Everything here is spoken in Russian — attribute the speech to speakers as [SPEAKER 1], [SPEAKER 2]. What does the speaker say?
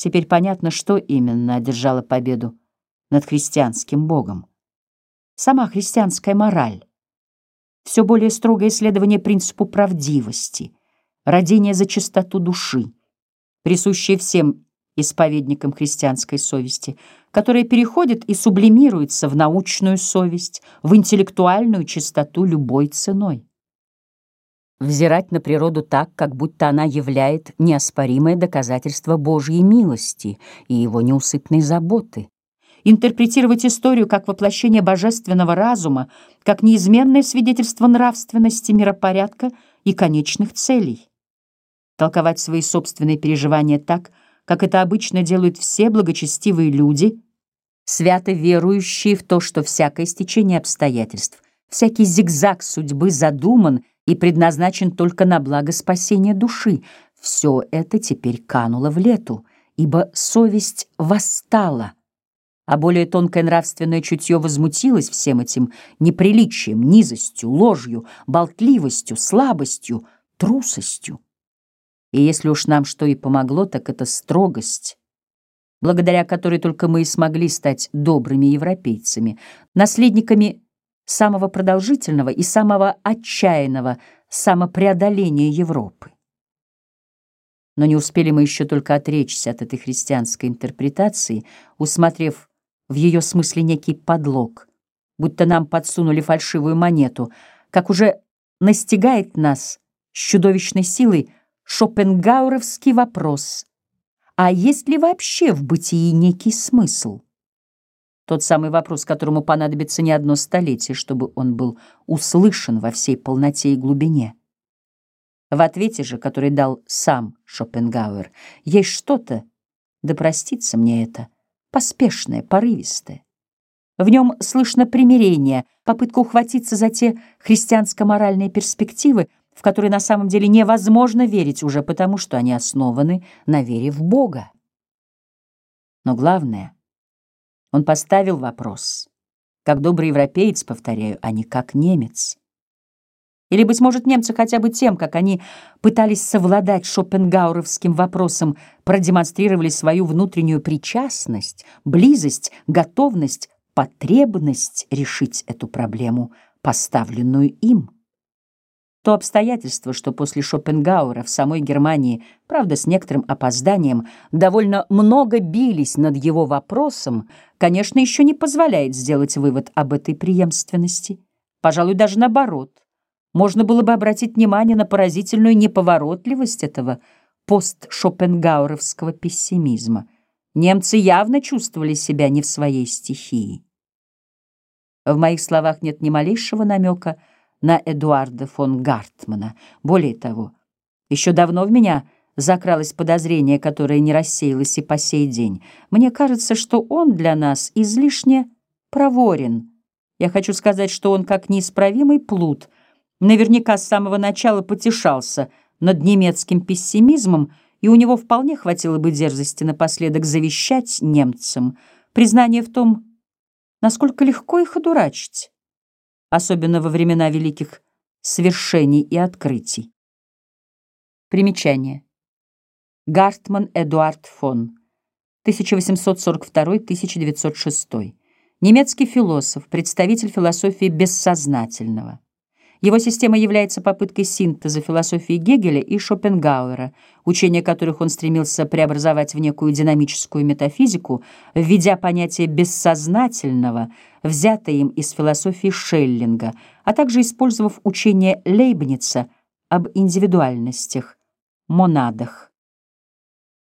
[SPEAKER 1] Теперь понятно, что именно одержало победу над христианским богом. Сама христианская мораль, все более строгое исследование принципу правдивости, родение за чистоту души, присущее всем исповедникам христианской совести, которая переходит и сублимируется в научную совесть, в интеллектуальную чистоту любой ценой. Взирать на природу так, как будто она являет неоспоримое доказательство Божьей милости и его неусыпной заботы. Интерпретировать историю как воплощение божественного разума, как неизменное свидетельство нравственности, миропорядка и конечных целей. Толковать свои собственные переживания так, как это обычно делают все благочестивые люди, свято верующие в то, что всякое стечение обстоятельств, всякий зигзаг судьбы задуман и предназначен только на благо спасения души. Все это теперь кануло в лету, ибо совесть восстала, а более тонкое нравственное чутье возмутилось всем этим неприличием, низостью, ложью, болтливостью, слабостью, трусостью. И если уж нам что и помогло, так это строгость, благодаря которой только мы и смогли стать добрыми европейцами, наследниками самого продолжительного и самого отчаянного самопреодоления Европы. Но не успели мы еще только отречься от этой христианской интерпретации, усмотрев в ее смысле некий подлог, будто нам подсунули фальшивую монету, как уже настигает нас с чудовищной силой шопенгауровский вопрос «А есть ли вообще в бытии некий смысл?» Тот самый вопрос, которому понадобится не одно столетие, чтобы он был услышан во всей полноте и глубине. В ответе же, который дал сам Шопенгауэр, есть что-то, да простится мне это, поспешное, порывистое. В нем слышно примирение, попытка ухватиться за те христианско-моральные перспективы, в которые на самом деле невозможно верить уже потому, что они основаны на вере в Бога. Но главное, он поставил вопрос, как добрый европеец, повторяю, а не как немец. Или, быть может, немцы хотя бы тем, как они пытались совладать шопенгауровским вопросом, продемонстрировали свою внутреннюю причастность, близость, готовность, потребность решить эту проблему, поставленную им. То обстоятельство, что после Шопенгауэра в самой Германии, правда, с некоторым опозданием, довольно много бились над его вопросом, конечно, еще не позволяет сделать вывод об этой преемственности. Пожалуй, даже наоборот. Можно было бы обратить внимание на поразительную неповоротливость этого постшопенгауровского пессимизма. Немцы явно чувствовали себя не в своей стихии. В моих словах нет ни малейшего намека — на Эдуарда фон Гартмана. Более того, еще давно в меня закралось подозрение, которое не рассеялось и по сей день. Мне кажется, что он для нас излишне проворен. Я хочу сказать, что он, как неисправимый плут, наверняка с самого начала потешался над немецким пессимизмом, и у него вполне хватило бы дерзости напоследок завещать немцам признание в том, насколько легко их одурачить особенно во времена великих свершений и открытий. Примечание. Гартман Эдуард фон, 1842-1906. Немецкий философ, представитель философии бессознательного. Его система является попыткой синтеза философии Гегеля и Шопенгауэра, учения которых он стремился преобразовать в некую динамическую метафизику, введя понятие бессознательного, взятое им из философии Шеллинга, а также использовав учение Лейбница об индивидуальностях, монадах.